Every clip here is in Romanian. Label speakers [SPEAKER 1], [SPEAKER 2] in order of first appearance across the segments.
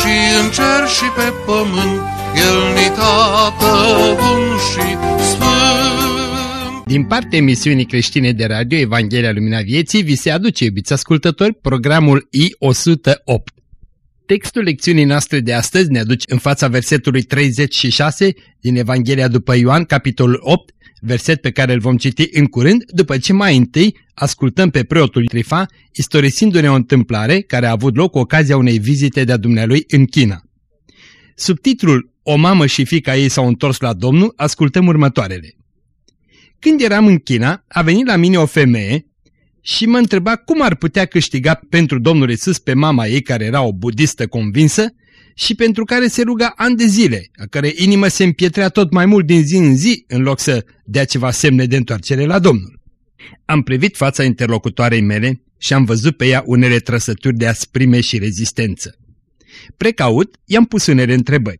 [SPEAKER 1] și în cer și pe pământ, El ni tată bun și sfânt.
[SPEAKER 2] Din partea emisiunii creștine de radio Evanghelia Lumina Vieții vi se aduce, iubiți ascultători, programul I-108. Textul lecțiunii noastre de astăzi ne aduce în fața versetului 36 din Evanghelia după Ioan, capitolul 8, verset pe care îl vom citi în curând, după ce mai întâi ascultăm pe preotul Trifa, istorisindu-ne o întâmplare care a avut loc cu ocazia unei vizite de-a dumnealui în China. Subtitlul O mamă și fica ei s-au întors la Domnul, ascultăm următoarele. Când eram în China, a venit la mine o femeie și mă întreba cum ar putea câștiga pentru Domnul Isus pe mama ei, care era o budistă convinsă, și pentru care se ruga ani de zile, a care inimă se împietrea tot mai mult din zi în zi, în loc să dea ceva semne de întoarcere la Domnul. Am privit fața interlocutoarei mele și am văzut pe ea unele trăsături de asprime și rezistență. Precaut, i-am pus unele întrebări.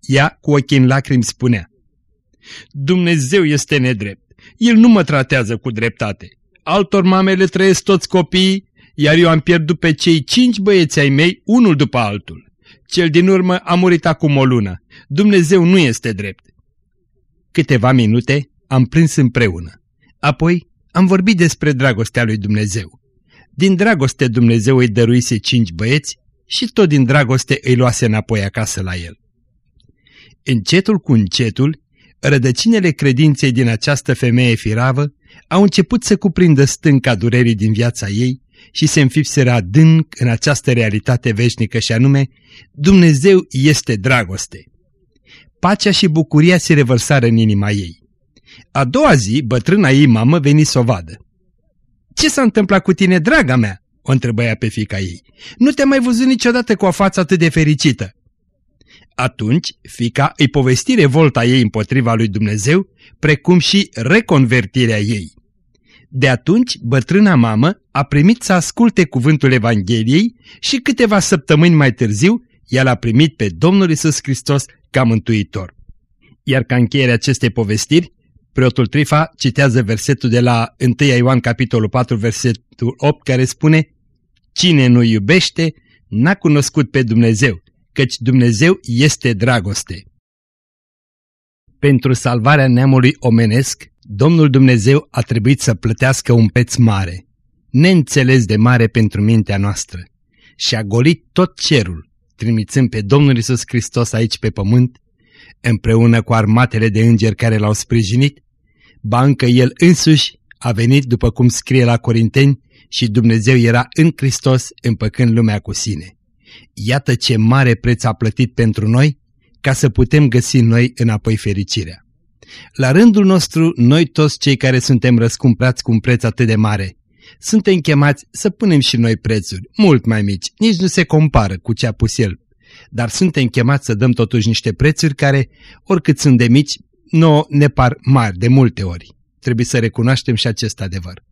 [SPEAKER 2] Ea, cu ochii în lacrimi, spunea, Dumnezeu este nedrept. El nu mă tratează cu dreptate. Altor mame le trăiesc toți copiii, iar eu am pierdut pe cei cinci băieți ai mei, unul după altul. Cel din urmă a murit acum o lună. Dumnezeu nu este drept. Câteva minute am prins împreună. Apoi am vorbit despre dragostea lui Dumnezeu. Din dragoste Dumnezeu îi dăruise cinci băieți și tot din dragoste îi luase înapoi acasă la el. Încetul cu încetul, rădăcinele credinței din această femeie firavă au început să cuprindă stânca durerii din viața ei și se înfipseră adânc în această realitate veșnică și anume, Dumnezeu este dragoste. Pacea și bucuria se revărsară în inima ei. A doua zi, bătrâna ei mamă veni să o vadă. Ce s-a întâmplat cu tine, draga mea?" o întrebă ea pe fica ei. Nu te-am mai văzut niciodată cu o față atât de fericită." Atunci, fica îi povesti revolta ei împotriva lui Dumnezeu, precum și reconvertirea ei. De atunci, bătrâna mamă a primit să asculte cuvântul Evangheliei și câteva săptămâni mai târziu, el a primit pe Domnul Isus Hristos ca mântuitor. Iar ca încheiere acestei povestiri, preotul Trifa citează versetul de la 1 Ioan capitolul 4, versetul 8, care spune Cine nu iubește, n-a cunoscut pe Dumnezeu, căci Dumnezeu este dragoste. Pentru salvarea neamului omenesc, Domnul Dumnezeu a trebuit să plătească un preț mare, neînțeles de mare pentru mintea noastră, și a golit tot cerul, trimițând pe Domnul Isus Hristos aici pe pământ, împreună cu armatele de îngeri care l-au sprijinit, ba încă El însuși a venit după cum scrie la Corinteni și Dumnezeu era în Hristos împăcând lumea cu sine. Iată ce mare preț a plătit pentru noi ca să putem găsi noi înapoi fericirea. La rândul nostru, noi toți cei care suntem răscumprați cu un preț atât de mare, suntem chemați să punem și noi prețuri, mult mai mici, nici nu se compară cu ce a pus el. Dar suntem chemați să dăm totuși niște prețuri care, oricât sunt de mici, nu ne par mari de multe ori. Trebuie să recunoaștem și acest adevăr.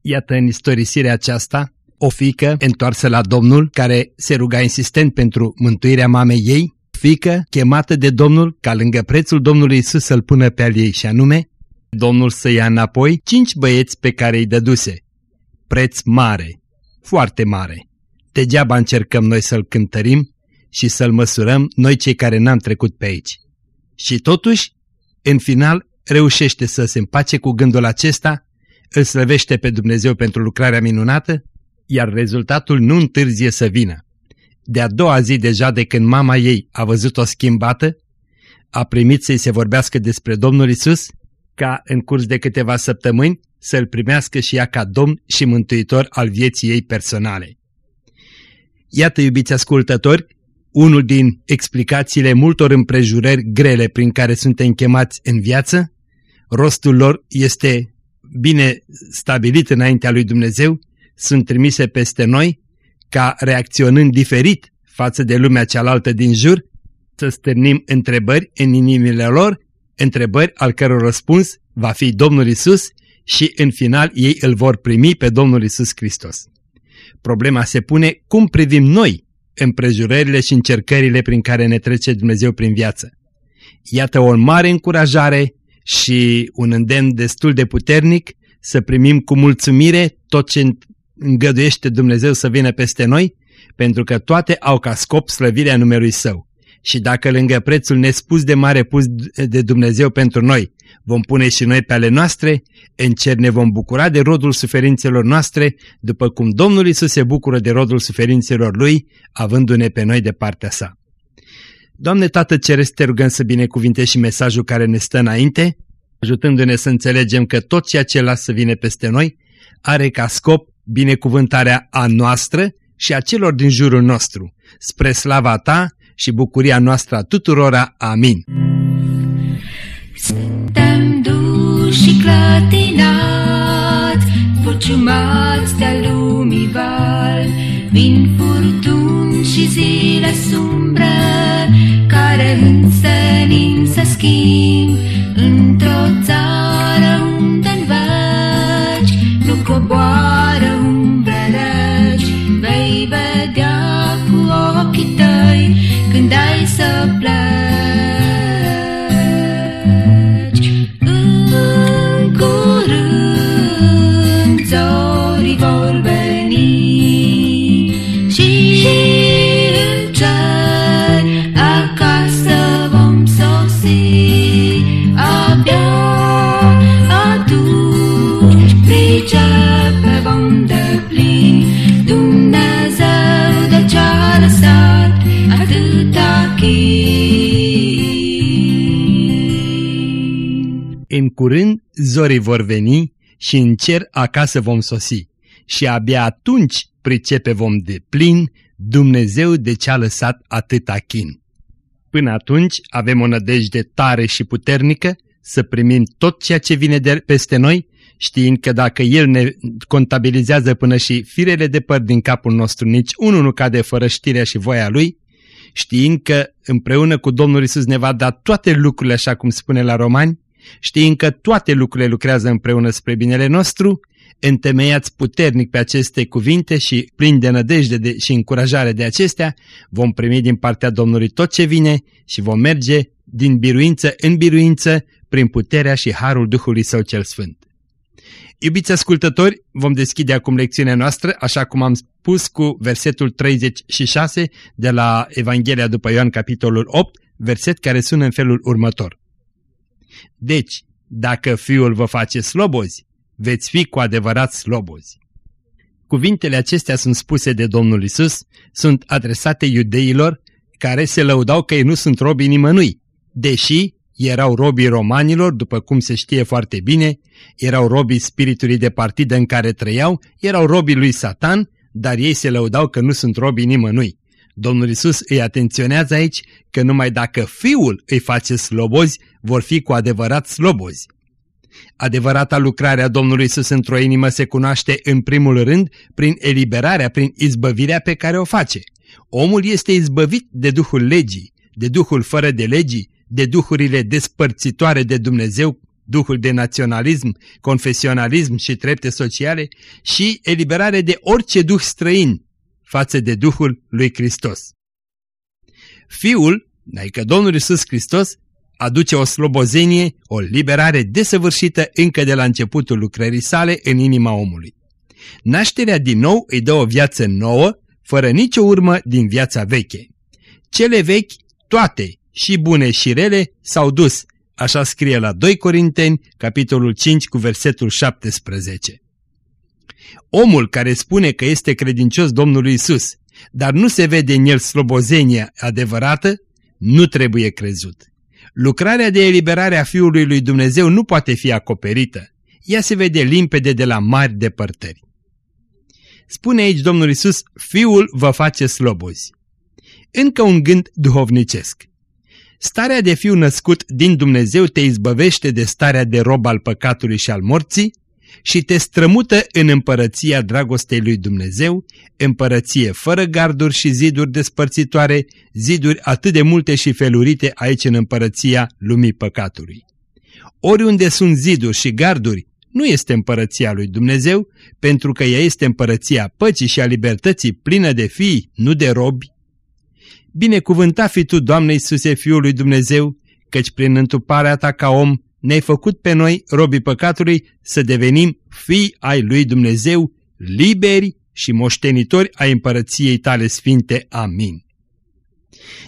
[SPEAKER 2] Iată în istorisirea aceasta, o fică întoarsă la Domnul, care se ruga insistent pentru mântuirea mamei ei, fică chemată de Domnul ca lângă prețul Domnului Isus să-l pună pe al ei și anume, Domnul să ia înapoi cinci băieți pe care îi dăduse. Preț mare, foarte mare. Degeaba încercăm noi să-l cântărim și să-l măsurăm noi cei care n-am trecut pe aici. Și totuși, în final, reușește să se împace cu gândul acesta, îl slăvește pe Dumnezeu pentru lucrarea minunată, iar rezultatul nu întârzie să vină de-a doua zi deja de când mama ei a văzut-o schimbată, a primit să-i se vorbească despre Domnul Isus, ca în curs de câteva săptămâni să-L primească și ea ca Domn și Mântuitor al vieții ei personale. Iată, iubiți ascultători, unul din explicațiile multor împrejurări grele prin care suntem chemați în viață, rostul lor este bine stabilit înaintea lui Dumnezeu, sunt trimise peste noi ca reacționând diferit față de lumea cealaltă din jur, să stârnim întrebări în inimile lor, întrebări al căror răspuns va fi Domnul Isus și în final ei îl vor primi pe Domnul Isus Hristos. Problema se pune cum privim noi împrejurările și încercările prin care ne trece Dumnezeu prin viață. Iată o mare încurajare și un îndemn destul de puternic să primim cu mulțumire tot ce îngăduiește Dumnezeu să vină peste noi, pentru că toate au ca scop slăvirea numelui Său. Și dacă lângă prețul nespus de mare pus de Dumnezeu pentru noi, vom pune și noi pe ale noastre, în cer ne vom bucura de rodul suferințelor noastre, după cum Domnul Isus se bucură de rodul suferințelor Lui, avându-ne pe noi de partea sa. Doamne Tată Ceresc, te rugăm să binecuvinte și mesajul care ne stă înainte, ajutându-ne să înțelegem că tot ceea ce lasă să vine peste noi are ca scop binecuvântarea a noastră și a celor din jurul nostru, spre slava Ta și bucuria noastră a tuturora. Amin.
[SPEAKER 3] Suntem duși și clătinați, furciumați de-a lumii val, vin furtuni și zile sumbre, care însă se schimb
[SPEAKER 2] curând zorii vor veni și în cer acasă vom sosi și abia atunci pricepe vom de plin Dumnezeu de ce a lăsat atâta chin. Până atunci avem o nădejde tare și puternică să primim tot ceea ce vine de peste noi, știind că dacă El ne contabilizează până și firele de păr din capul nostru, nici unul nu cade fără știrea și voia Lui, știind că împreună cu Domnul Isus ne va da toate lucrurile așa cum spune la Romani, știind că toate lucrurile lucrează împreună spre binele nostru, întemeiați puternic pe aceste cuvinte și plini de nădejde de, și încurajare de acestea, vom primi din partea Domnului tot ce vine și vom merge din biruință în biruință prin puterea și harul Duhului Său cel Sfânt. Iubiți ascultători, vom deschide acum lecțiunea noastră, așa cum am spus cu versetul 36 de la Evanghelia după Ioan, capitolul 8, verset care sună în felul următor. Deci, dacă Fiul vă face slobozi, veți fi cu adevărat slobozi. Cuvintele acestea sunt spuse de Domnul Isus, sunt adresate iudeilor care se lăudau că ei nu sunt robii nimănui, deși erau robii romanilor, după cum se știe foarte bine, erau robii spiritului de partidă în care trăiau, erau robii lui Satan, dar ei se lăudau că nu sunt robii nimănui. Domnul Isus îi atenționează aici că numai dacă Fiul îi face slobozi, vor fi cu adevărat slobozi. Adevărata lucrare a Domnului Isus într-o inimă se cunoaște în primul rând prin eliberarea, prin izbăvirea pe care o face. Omul este izbăvit de Duhul legii, de Duhul fără de legii, de duhurile despărțitoare de Dumnezeu, duhul de naționalism, confesionalism și trepte sociale și eliberare de orice duh străin față de Duhul lui Hristos. Fiul, adică Domnul Iisus Hristos, aduce o slobozenie, o liberare desăvârșită încă de la începutul lucrării sale în inima omului. Nașterea din nou îi dă o viață nouă, fără nicio urmă din viața veche. Cele vechi, toate, și bune și rele, s-au dus, așa scrie la 2 Corinteni, capitolul 5, cu versetul 17. Omul care spune că este credincios Domnului Isus, dar nu se vede în el slobozenia adevărată, nu trebuie crezut. Lucrarea de eliberare a Fiului lui Dumnezeu nu poate fi acoperită. Ea se vede limpede de la mari depărtări. Spune aici Domnul Isus, Fiul vă face slobozi. Încă un gând duhovnicesc. Starea de fiu născut din Dumnezeu te izbăvește de starea de rob al păcatului și al morții, și te strămută în împărăția dragostei lui Dumnezeu, împărăție fără garduri și ziduri despărțitoare, ziduri atât de multe și felurite aici în împărăția lumii păcatului. Oriunde sunt ziduri și garduri, nu este împărăția lui Dumnezeu, pentru că ea este împărăția păcii și a libertății plină de fii, nu de robi. Binecuvânta fi Tu, Doamne Iisuse, Fiul lui Dumnezeu, căci prin întuparea Ta ca om ne-ai făcut pe noi, robii păcatului, să devenim fii ai lui Dumnezeu, liberi și moștenitori ai împărăției tale sfinte. Amin.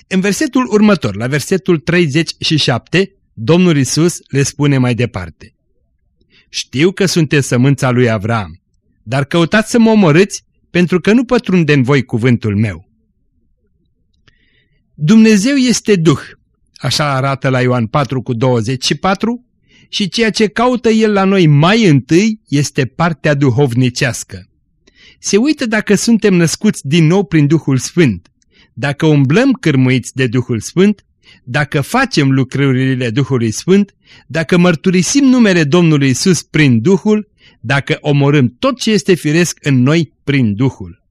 [SPEAKER 2] În versetul următor, la versetul 37, Domnul Isus le spune mai departe. Știu că sunteți sămânța lui Avram, dar căutați să mă omorâți pentru că nu pătrunde în voi cuvântul meu. Dumnezeu este Duh, așa arată la Ioan 4 cu 24, și ceea ce caută El la noi mai întâi este partea duhovnicească. Se uită dacă suntem născuți din nou prin Duhul Sfânt, dacă umblăm cârmuiți de Duhul Sfânt, dacă facem lucrurile Duhului Sfânt, dacă mărturisim numele Domnului Isus prin Duhul, dacă omorâm tot ce este firesc în noi prin Duhul.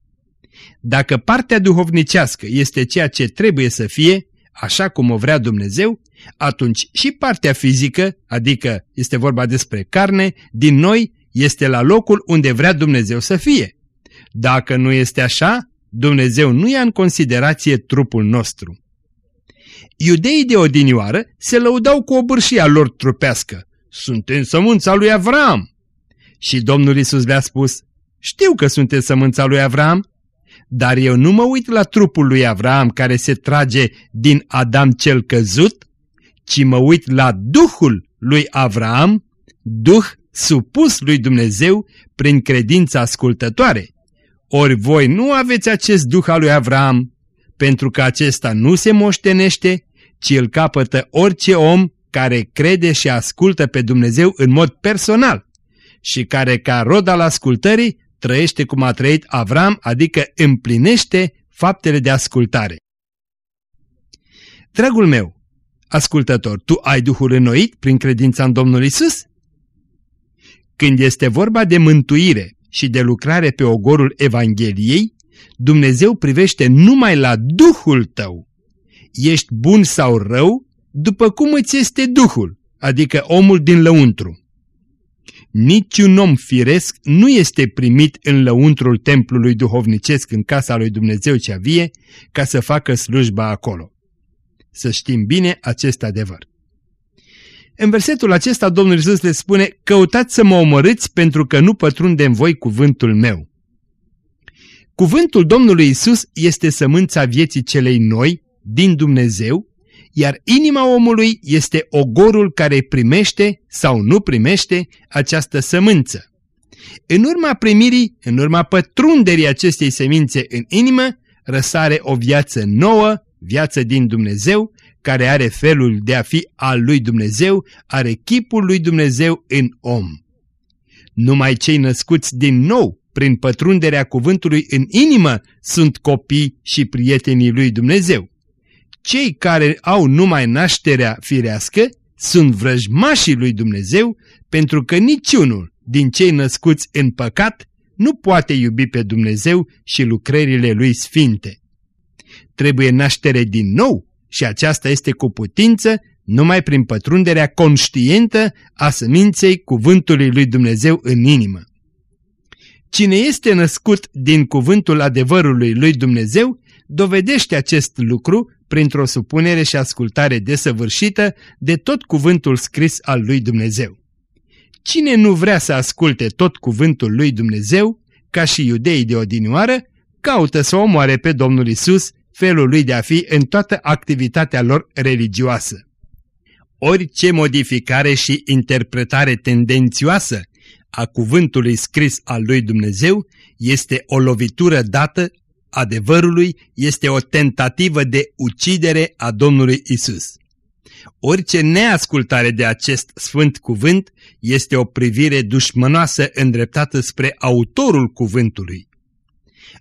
[SPEAKER 2] Dacă partea duhovnicească este ceea ce trebuie să fie, așa cum o vrea Dumnezeu, atunci și partea fizică, adică este vorba despre carne, din noi este la locul unde vrea Dumnezeu să fie. Dacă nu este așa, Dumnezeu nu ia în considerație trupul nostru. Iudeii de odinioară se lăudau cu obârșia lor trupească. Suntem sămânța lui Avram. Și Domnul Isus le-a spus, știu că sunteți sămânța lui Avram, dar eu nu mă uit la trupul lui Avram care se trage din Adam cel căzut, ci mă uit la Duhul lui Avram, Duh supus lui Dumnezeu prin credința ascultătoare. Ori voi nu aveți acest Duh al lui Avram, pentru că acesta nu se moștenește, ci îl capătă orice om care crede și ascultă pe Dumnezeu în mod personal și care ca rod al ascultării trăiește cum a trăit Avram, adică împlinește faptele de ascultare. Dragul meu, ascultător, tu ai Duhul înnoit prin credința în Domnul Isus? Când este vorba de mântuire și de lucrare pe ogorul Evangheliei, Dumnezeu privește numai la Duhul tău. Ești bun sau rău după cum îți este Duhul, adică omul din lăuntru. Niciun om firesc nu este primit în lăuntrul templului duhovnicesc în casa lui Dumnezeu cea vie ca să facă slujba acolo. Să știm bine acest adevăr. În versetul acesta Domnul Iisus le spune, căutați să mă omorâți pentru că nu pătrunde în voi cuvântul meu. Cuvântul Domnului Isus este sămânța vieții celei noi, din Dumnezeu, iar inima omului este ogorul care primește sau nu primește această sămânță. În urma primirii, în urma pătrunderii acestei semințe în inimă, răsare o viață nouă, viață din Dumnezeu, care are felul de a fi al lui Dumnezeu, are chipul lui Dumnezeu în om. Numai cei născuți din nou prin pătrunderea cuvântului în inimă, sunt copii și prietenii lui Dumnezeu. Cei care au numai nașterea firească sunt vrăjmașii lui Dumnezeu, pentru că niciunul din cei născuți în păcat nu poate iubi pe Dumnezeu și lucrările lui sfinte. Trebuie naștere din nou și aceasta este cu putință numai prin pătrunderea conștientă a seminței cuvântului lui Dumnezeu în inimă. Cine este născut din cuvântul adevărului lui Dumnezeu, dovedește acest lucru printr-o supunere și ascultare desăvârșită de tot cuvântul scris al lui Dumnezeu. Cine nu vrea să asculte tot cuvântul lui Dumnezeu, ca și iudeii de odinioară, caută să omoare pe Domnul Isus, felul lui de a fi în toată activitatea lor religioasă. Orice modificare și interpretare tendențioasă a cuvântului scris al lui Dumnezeu este o lovitură dată adevărului, este o tentativă de ucidere a Domnului Isus. Orice neascultare de acest sfânt cuvânt este o privire dușmănoasă îndreptată spre autorul cuvântului.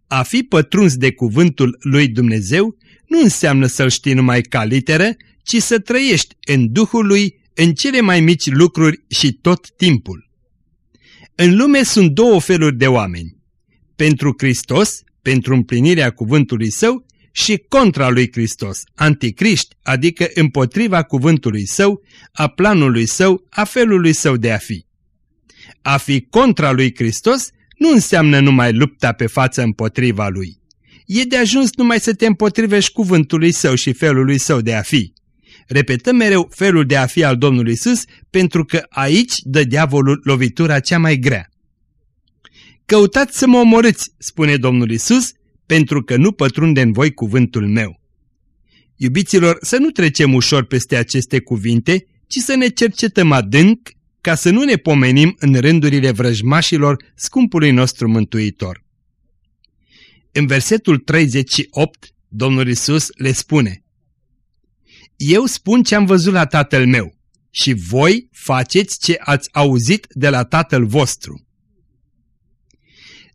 [SPEAKER 2] A fi pătruns de cuvântul lui Dumnezeu nu înseamnă să-l știi numai ca literă, ci să trăiești în Duhul lui în cele mai mici lucruri și tot timpul. În lume sunt două feluri de oameni. Pentru Hristos, pentru împlinirea cuvântului său și contra lui Hristos, anticriști, adică împotriva cuvântului său, a planului său, a felului său de a fi. A fi contra lui Hristos nu înseamnă numai lupta pe față împotriva lui. E de ajuns numai să te împotrivești cuvântului său și felului său de a fi. Repetăm mereu felul de a fi al Domnului Isus, pentru că aici dă diavolul lovitura cea mai grea. Căutați să mă omorâți, spune Domnul Isus, pentru că nu pătrunde în voi cuvântul meu. Iubiților, să nu trecem ușor peste aceste cuvinte, ci să ne cercetăm adânc ca să nu ne pomenim în rândurile vrăjmașilor scumpului nostru mântuitor. În versetul 38, Domnul Isus le spune Eu spun ce am văzut la tatăl meu și voi faceți ce ați auzit de la tatăl vostru.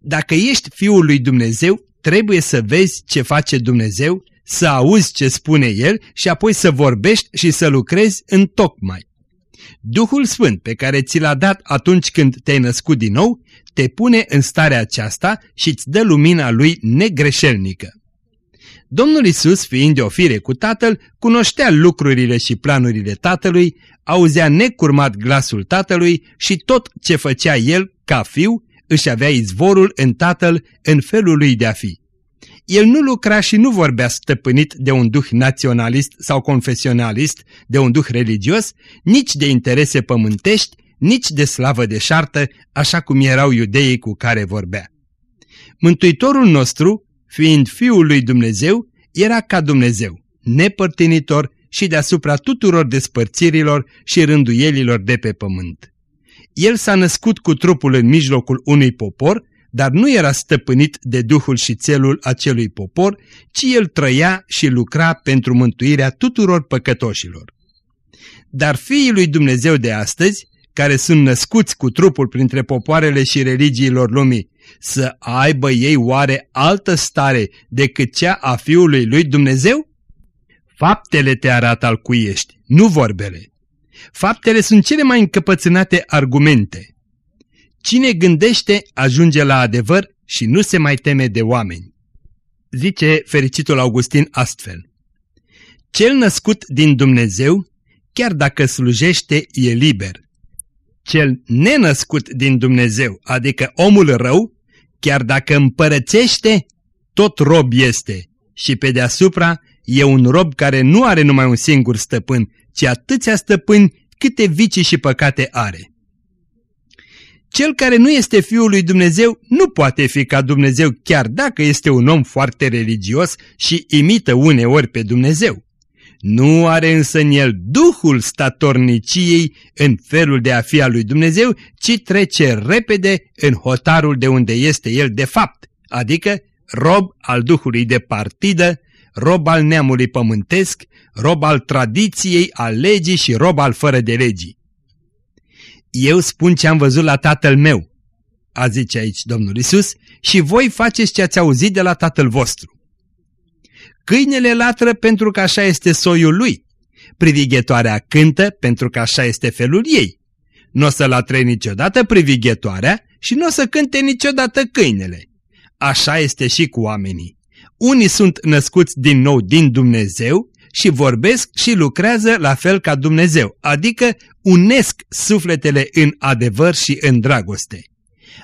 [SPEAKER 2] Dacă ești Fiul lui Dumnezeu, trebuie să vezi ce face Dumnezeu, să auzi ce spune El și apoi să vorbești și să lucrezi în tocmai. Duhul Sfânt pe care ți l-a dat atunci când te-ai născut din nou, te pune în starea aceasta și îți dă lumina Lui negreșelnică. Domnul Isus, fiind de o fire cu Tatăl, cunoștea lucrurile și planurile Tatălui, auzea necurmat glasul Tatălui și tot ce făcea El, ca fiu, își avea izvorul în Tatăl în felul lui de a fi. El nu lucra și nu vorbea stăpânit de un duh naționalist sau confesionalist, de un duh religios, nici de interese pământești, nici de slavă de șartă, așa cum erau iudeii cu care vorbea. Mântuitorul nostru, fiind Fiul lui Dumnezeu, era ca Dumnezeu, nepărtinitor și deasupra tuturor despărțirilor și rânduielilor de pe pământ. El s-a născut cu trupul în mijlocul unui popor, dar nu era stăpânit de duhul și țelul acelui popor, ci el trăia și lucra pentru mântuirea tuturor păcătoșilor. Dar fiii lui Dumnezeu de astăzi, care sunt născuți cu trupul printre popoarele și religiilor lumii, să aibă ei oare altă stare decât cea a Fiului lui Dumnezeu? Faptele te arată al cui ești, nu vorbele. Faptele sunt cele mai încăpățânate argumente. Cine gândește ajunge la adevăr și nu se mai teme de oameni. Zice fericitul Augustin astfel. Cel născut din Dumnezeu, chiar dacă slujește, e liber. Cel nenăscut din Dumnezeu, adică omul rău, chiar dacă împărățește, tot rob este și pe deasupra e un rob care nu are numai un singur stăpân, ci atâția stăpâni câte vicii și păcate are. Cel care nu este Fiul lui Dumnezeu nu poate fi ca Dumnezeu chiar dacă este un om foarte religios și imită uneori pe Dumnezeu. Nu are însă în el duhul statorniciei în felul de a fi al lui Dumnezeu, ci trece repede în hotarul de unde este el de fapt, adică rob al duhului de partidă, rob al neamului pământesc, rob al tradiției, al legii și rob al fără de legii. Eu spun ce am văzut la tatăl meu, a zice aici Domnul Isus, și voi faceți ce ați auzit de la tatăl vostru. Câinele latră pentru că așa este soiul lui, privighetoarea cântă pentru că așa este felul ei. Nu o să latre niciodată privighetoarea și nu o să cânte niciodată câinele. Așa este și cu oamenii. Unii sunt născuți din nou din Dumnezeu și vorbesc și lucrează la fel ca Dumnezeu, adică unesc sufletele în adevăr și în dragoste.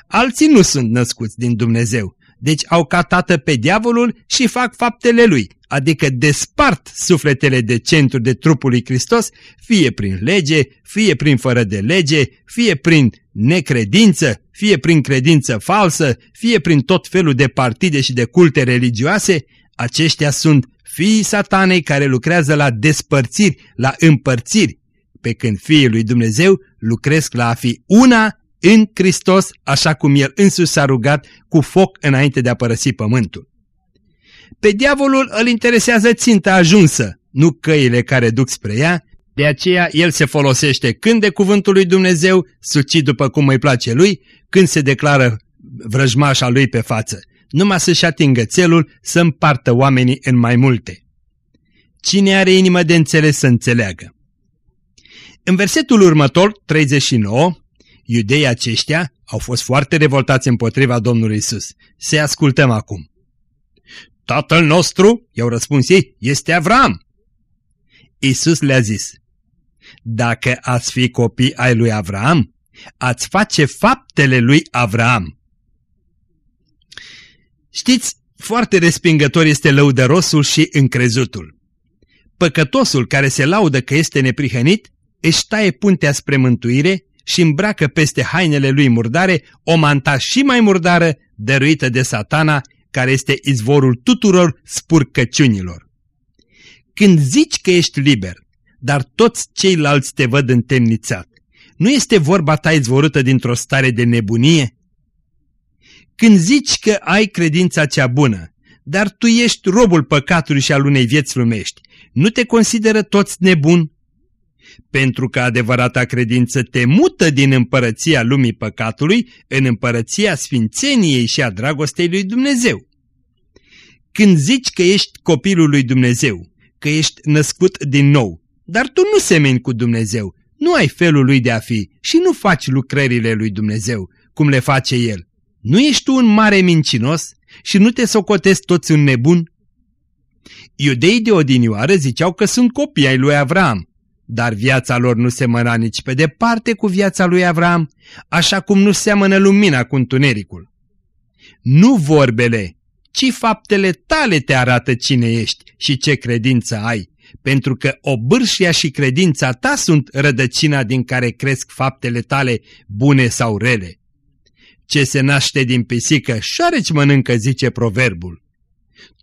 [SPEAKER 2] Alții nu sunt născuți din Dumnezeu, deci au ca tată pe diavolul și fac faptele lui, adică despart sufletele de centru de trupul lui Hristos, fie prin lege, fie prin fără de lege, fie prin necredință, fie prin credință falsă, fie prin tot felul de partide și de culte religioase, aceștia sunt fiii satanei care lucrează la despărțiri, la împărțiri, pe când fiii lui Dumnezeu lucresc la a fi una în Hristos, așa cum El însuși s-a rugat cu foc înainte de a părăsi pământul. Pe diavolul îl interesează ținta ajunsă, nu căile care duc spre ea, de aceea el se folosește când de cuvântul lui Dumnezeu, sucit după cum îi place lui, când se declară vrăjmașa lui pe față numai să-și atingă țelul să împartă oamenii în mai multe. Cine are inimă de înțeles să înțeleagă? În versetul următor, 39, Iudeii aceștia au fost foarte revoltați împotriva Domnului Isus. Se ascultăm acum. Tatăl nostru, i-au răspuns ei, este Avram. Isus le-a zis, dacă ați fi copii ai lui Avram, ați face faptele lui Avram. Știți, foarte respingător este lăudărosul și încrezutul. Păcătosul care se laudă că este neprihănit își taie puntea spre mântuire și îmbracă peste hainele lui murdare o manta și mai murdară dăruită de satana, care este izvorul tuturor spurcăciunilor. Când zici că ești liber, dar toți ceilalți te văd întemnițat, nu este vorba ta izvorâtă dintr-o stare de nebunie? Când zici că ai credința cea bună, dar tu ești robul păcatului și al unei vieți lumești, nu te consideră toți nebuni? Pentru că adevărata credință te mută din împărăția lumii păcatului în împărăția sfințeniei și a dragostei lui Dumnezeu. Când zici că ești copilul lui Dumnezeu, că ești născut din nou, dar tu nu semeni cu Dumnezeu, nu ai felul lui de a fi și nu faci lucrările lui Dumnezeu, cum le face El. Nu ești tu un mare mincinos și nu te socotezi toți un nebun? Iudeii de odinioară ziceau că sunt copii ai lui Avram, dar viața lor nu semăna nici pe departe cu viața lui Avram, așa cum nu seamănă lumina cu întunericul. Nu vorbele, ci faptele tale te arată cine ești și ce credință ai, pentru că obârșia și credința ta sunt rădăcina din care cresc faptele tale bune sau rele. Ce se naște din pisică, șoareci mănâncă, zice proverbul.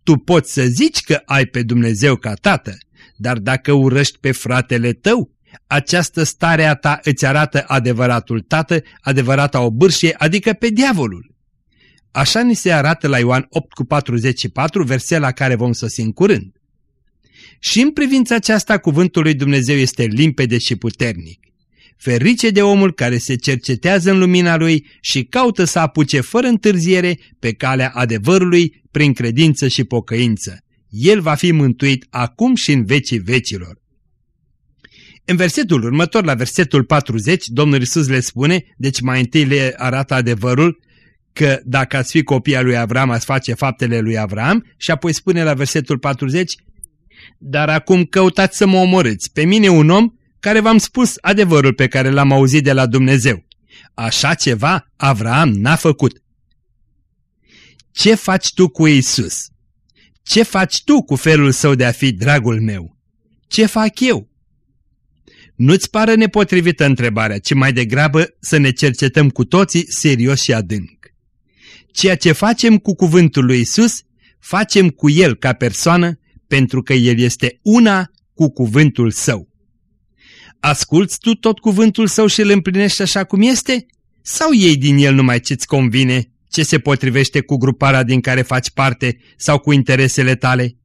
[SPEAKER 2] Tu poți să zici că ai pe Dumnezeu ca tată, dar dacă urăști pe fratele tău, această stare a ta îți arată adevăratul tată, adevărata obârșie, adică pe diavolul. Așa ni se arată la Ioan 8 cu 44, verset la care vom sosi în curând. Și în privința aceasta cuvântul lui Dumnezeu este limpede și puternic. Ferice de omul care se cercetează în lumina lui și caută să apuce fără întârziere pe calea adevărului prin credință și pocăință. El va fi mântuit acum și în vecii vecilor. În versetul următor, la versetul 40, Domnul Isus le spune, deci mai întâi le arată adevărul, că dacă ați fi copia lui Avram, ați face faptele lui Avram și apoi spune la versetul 40, dar acum căutați să mă omorâți, pe mine un om care v-am spus adevărul pe care l-am auzit de la Dumnezeu. Așa ceva Avram n-a făcut. Ce faci tu cu Isus? Ce faci tu cu felul său de a fi dragul meu? Ce fac eu? Nu-ți pară nepotrivită întrebarea, ci mai degrabă să ne cercetăm cu toții serios și adânc. Ceea ce facem cu cuvântul lui Isus, facem cu El ca persoană, pentru că El este una cu cuvântul Său. Asculți tu tot cuvântul Său și îl împlinești așa cum este? Sau iei din el numai ce-ți convine, ce se potrivește cu gruparea din care faci parte sau cu interesele tale?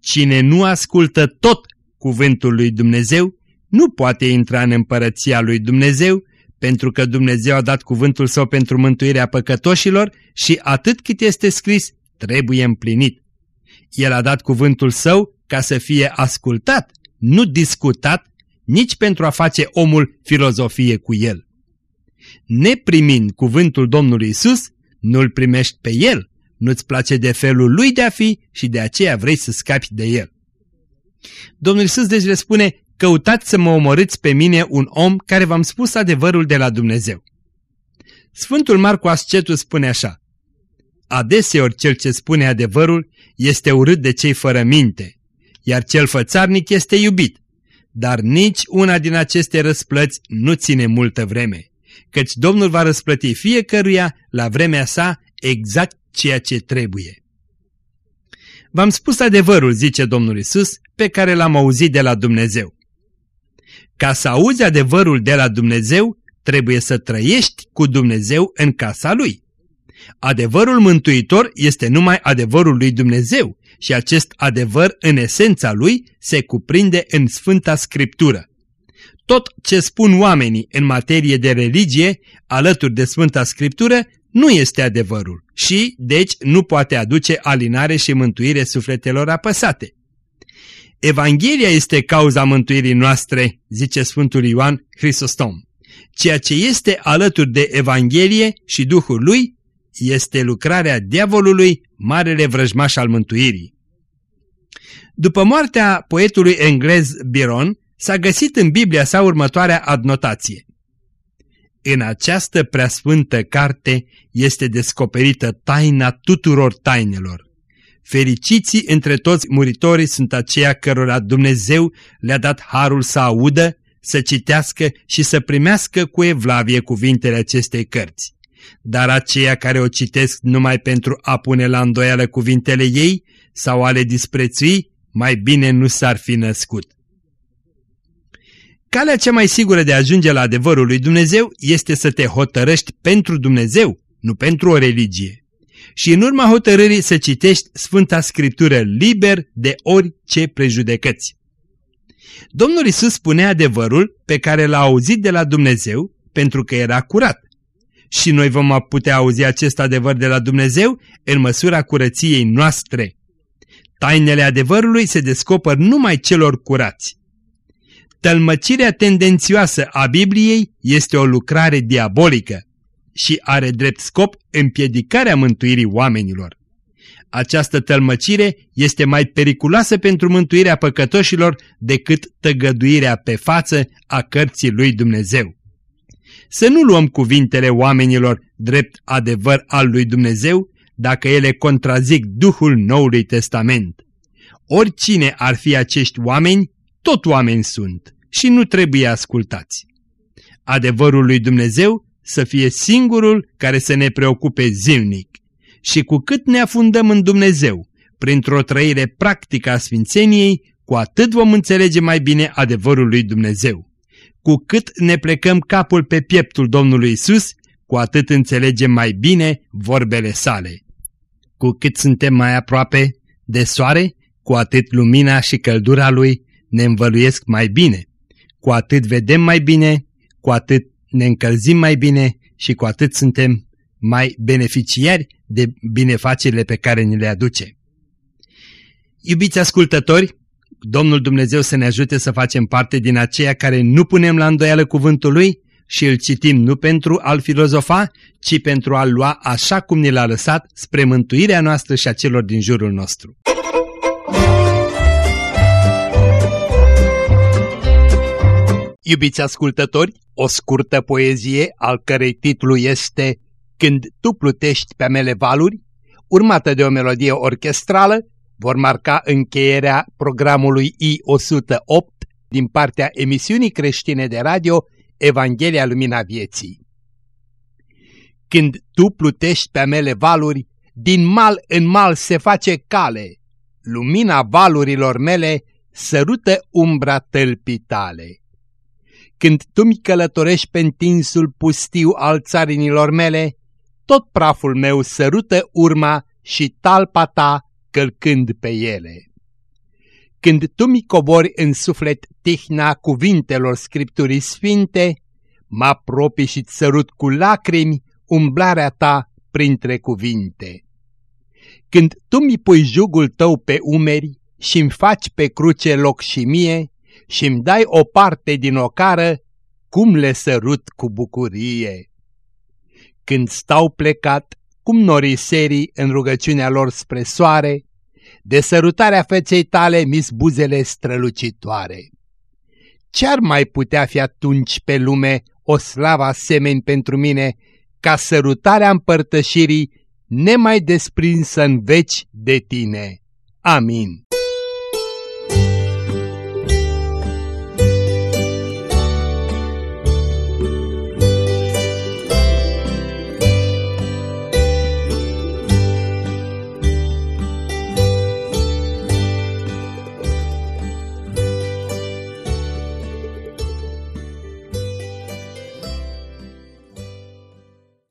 [SPEAKER 2] Cine nu ascultă tot cuvântul lui Dumnezeu, nu poate intra în împărăția lui Dumnezeu, pentru că Dumnezeu a dat cuvântul său pentru mântuirea păcătoșilor și atât cât este scris, trebuie împlinit. El a dat cuvântul său ca să fie ascultat, nu discutat, nici pentru a face omul filozofie cu el. Neprimind cuvântul Domnului Isus, nu-l primești pe el, nu-ți place de felul lui de a fi și de aceea vrei să scapi de el. Domnul Isus deci le spune, căutați să mă omorâți pe mine un om care v-am spus adevărul de la Dumnezeu. Sfântul Marcu Ascetu spune așa, Adeseori cel ce spune adevărul este urât de cei fără minte, iar cel fățarnic este iubit, dar nici una din aceste răsplăți nu ține multă vreme, căci Domnul va răsplăti fiecăruia la vremea sa exact ceea ce trebuie. V-am spus adevărul, zice Domnul Isus, pe care l-am auzit de la Dumnezeu. Ca să auzi adevărul de la Dumnezeu, trebuie să trăiești cu Dumnezeu în casa Lui. Adevărul mântuitor este numai adevărul lui Dumnezeu și acest adevăr în esența lui se cuprinde în Sfânta Scriptură. Tot ce spun oamenii în materie de religie, alături de Sfânta Scriptură, nu este adevărul și, deci, nu poate aduce alinare și mântuire sufletelor apăsate. Evanghelia este cauza mântuirii noastre, zice Sfântul Ioan Hristostom. Ceea ce este alături de Evanghelie și Duhul lui este lucrarea diavolului, marele vrăjmaș al mântuirii. După moartea poetului englez Byron, s-a găsit în Biblia sa următoarea adnotație. În această preasfântă carte este descoperită taina tuturor tainelor. Fericiții între toți muritorii sunt aceia cărora Dumnezeu le-a dat harul să audă, să citească și să primească cu evlavie cuvintele acestei cărți. Dar aceia care o citesc numai pentru a pune la îndoială cuvintele ei sau a le disprețui, mai bine nu s-ar fi născut. Calea cea mai sigură de a ajunge la adevărul lui Dumnezeu este să te hotărăști pentru Dumnezeu, nu pentru o religie. Și în urma hotărârii să citești Sfânta Scriptură liber de orice prejudecăți. Domnul Isus spune adevărul pe care l-a auzit de la Dumnezeu pentru că era curat. Și noi vom putea auzi acest adevăr de la Dumnezeu în măsura curăției noastre. Tainele adevărului se descoper numai celor curați. Tălmăcirea tendențioasă a Bibliei este o lucrare diabolică și are drept scop împiedicarea mântuirii oamenilor. Această tălmăcire este mai periculoasă pentru mântuirea păcătoșilor decât tăgăduirea pe față a cărții lui Dumnezeu. Să nu luăm cuvintele oamenilor drept adevăr al lui Dumnezeu dacă ele contrazic Duhul Noului Testament. Oricine ar fi acești oameni, tot oameni sunt și nu trebuie ascultați. Adevărul lui Dumnezeu să fie singurul care să ne preocupe zilnic. Și cu cât ne afundăm în Dumnezeu, printr-o trăire practică a Sfințeniei, cu atât vom înțelege mai bine adevărul lui Dumnezeu. Cu cât ne plecăm capul pe pieptul Domnului Isus, cu atât înțelegem mai bine vorbele sale. Cu cât suntem mai aproape de soare, cu atât lumina și căldura lui ne învăluiesc mai bine. Cu atât vedem mai bine, cu atât ne încălzim mai bine și cu atât suntem mai beneficiari de binefacerile pe care ni le aduce. Iubiți ascultători, Domnul Dumnezeu să ne ajute să facem parte din aceia care nu punem la îndoială cuvântul Lui și îl citim nu pentru a-l filozofa, ci pentru a-l lua așa cum ni l-a lăsat spre mântuirea noastră și a celor din jurul nostru. Iubiți ascultători, o scurtă poezie al cărei titlu este Când tu plutești pe mele valuri, urmată de o melodie orchestrală, vor marca încheierea programului I-108 din partea emisiunii creștine de radio Evanghelia Lumina Vieții. Când tu plutești pe mele valuri, din mal în mal se face cale, lumina valurilor mele sărută umbra tălpitale. Când tu mi călătorești pe întinsul pustiu al țarinilor mele, tot praful meu sărută urma și talpa ta călcând pe ele. Când tu mi cobori în suflet tihna cuvintelor Scripturii Sfinte, mă apropii și sărut cu lacrimi umblarea ta printre cuvinte. Când tu mi pui jugul tău pe umeri și îmi faci pe cruce loc și mie, și îmi dai o parte din ocară, cum le sărut cu bucurie. Când stau plecat, cum norii serii în rugăciunea lor spre soare, de sărutarea feței tale mis buzele strălucitoare. Ce-ar mai putea fi atunci pe lume o slavă asemeni pentru mine, ca sărutarea împărtășirii nemai desprinsă în veci de tine. Amin.